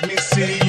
Let me see.